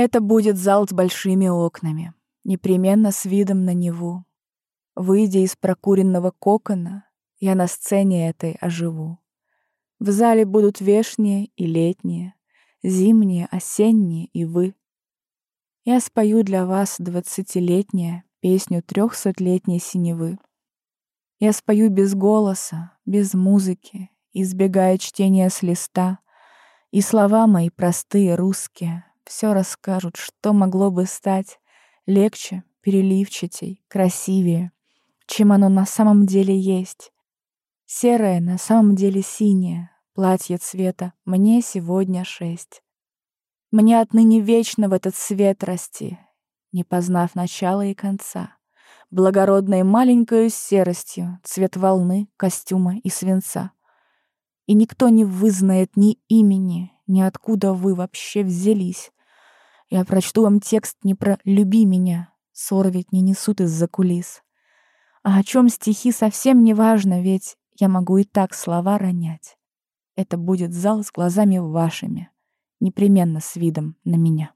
Это будет зал с большими окнами, непременно с видом на Неву. Выйдя из прокуренного кокона, я на сцене этой оживу. В зале будут вешние и летние, зимние, осенние и вы. Я спою для вас двадцатилетнее песню трехсотлетней синевы. Я спою без голоса, без музыки, избегая чтения с листа, и слова мои простые русские все расскажут, что могло бы стать легче, переливчатей, красивее, чем оно на самом деле есть. Серое на самом деле синее, платье цвета «Мне сегодня шесть». Мне отныне вечно в этот свет расти, не познав начала и конца, благородной маленькою серостью цвет волны, костюма и свинца. И никто не вызнает ни имени, ни откуда вы вообще взялись. Я прочту вам текст не про «люби меня», ссор ведь не несут из-за кулис. А о чем стихи совсем не важно, ведь я могу и так слова ронять. Это будет зал с глазами вашими, непременно с видом на меня.